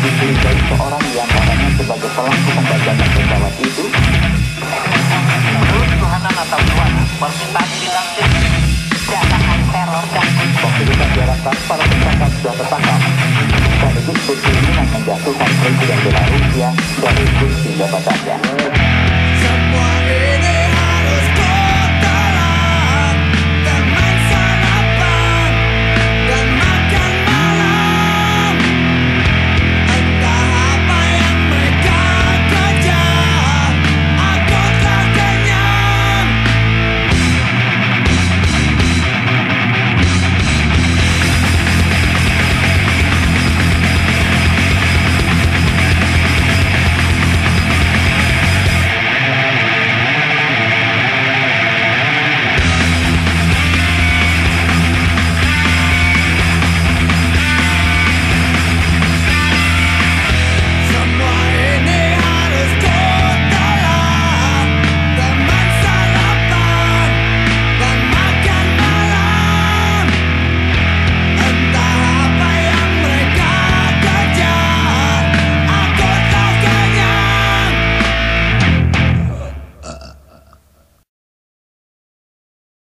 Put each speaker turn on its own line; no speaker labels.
dipilih dari seorang yang orangnya sebagai pelaku pembacanya pesawat itu menurut Yohanan atau Yohanes permintaan dilansir jalanan teror dan waktu itu diharapkan para tersangka sudah tertangkap sekaligus berkeinginan menjatuhkan Presiden Belarusia dari kursi jabatannya.